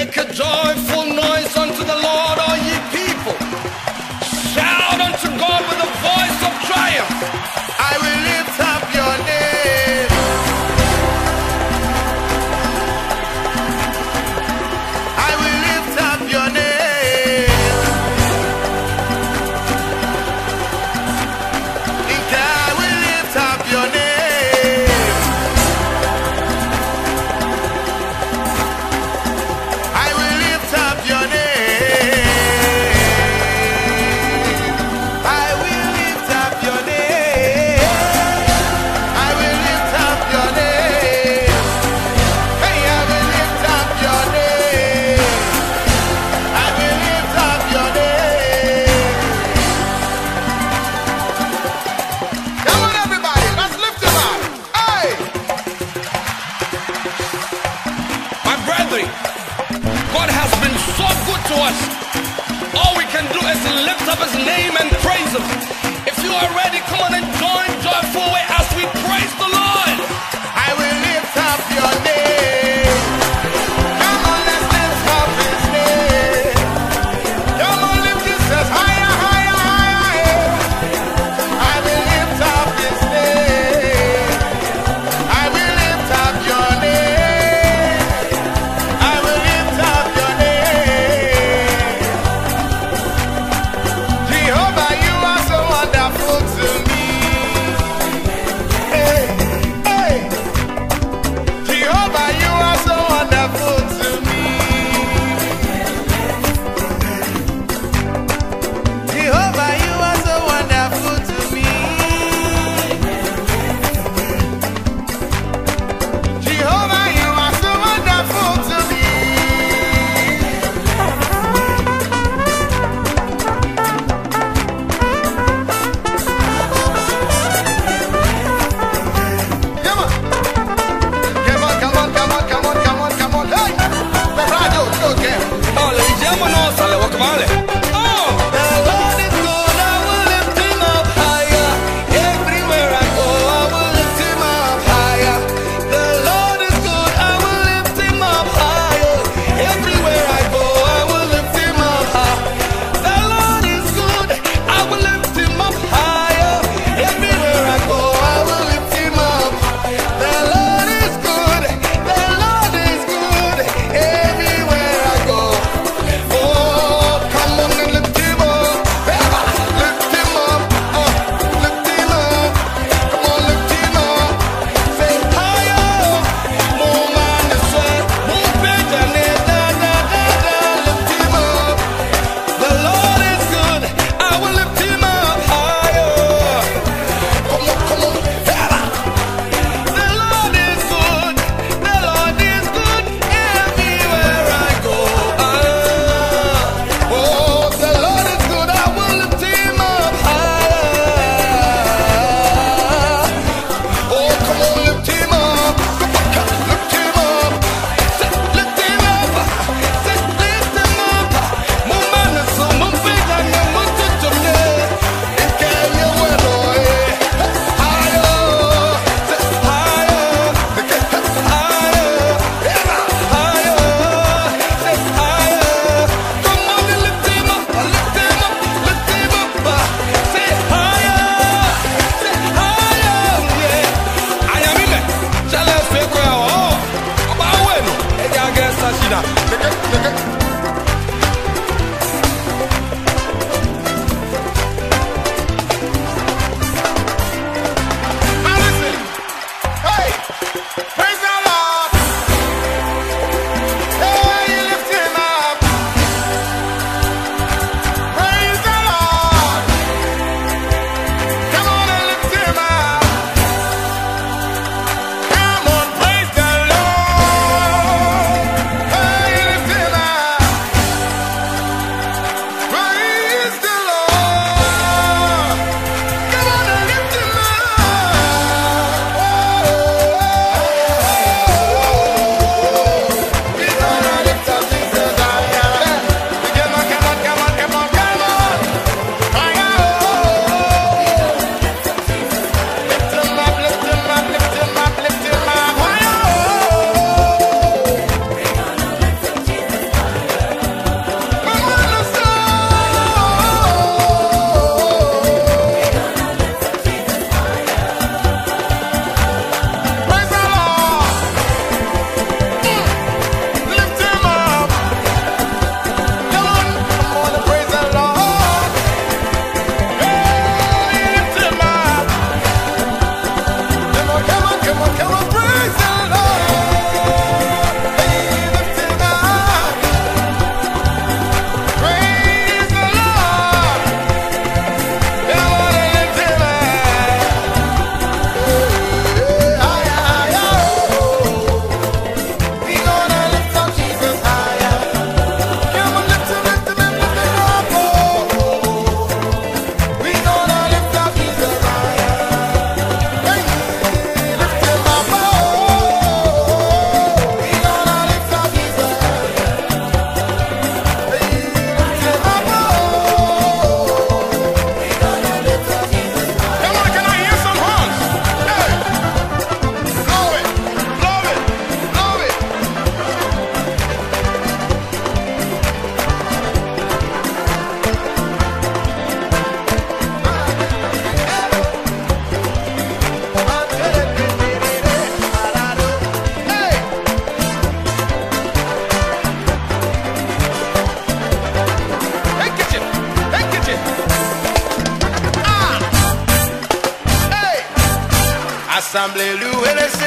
Make a joyful noise Assemblée, louez le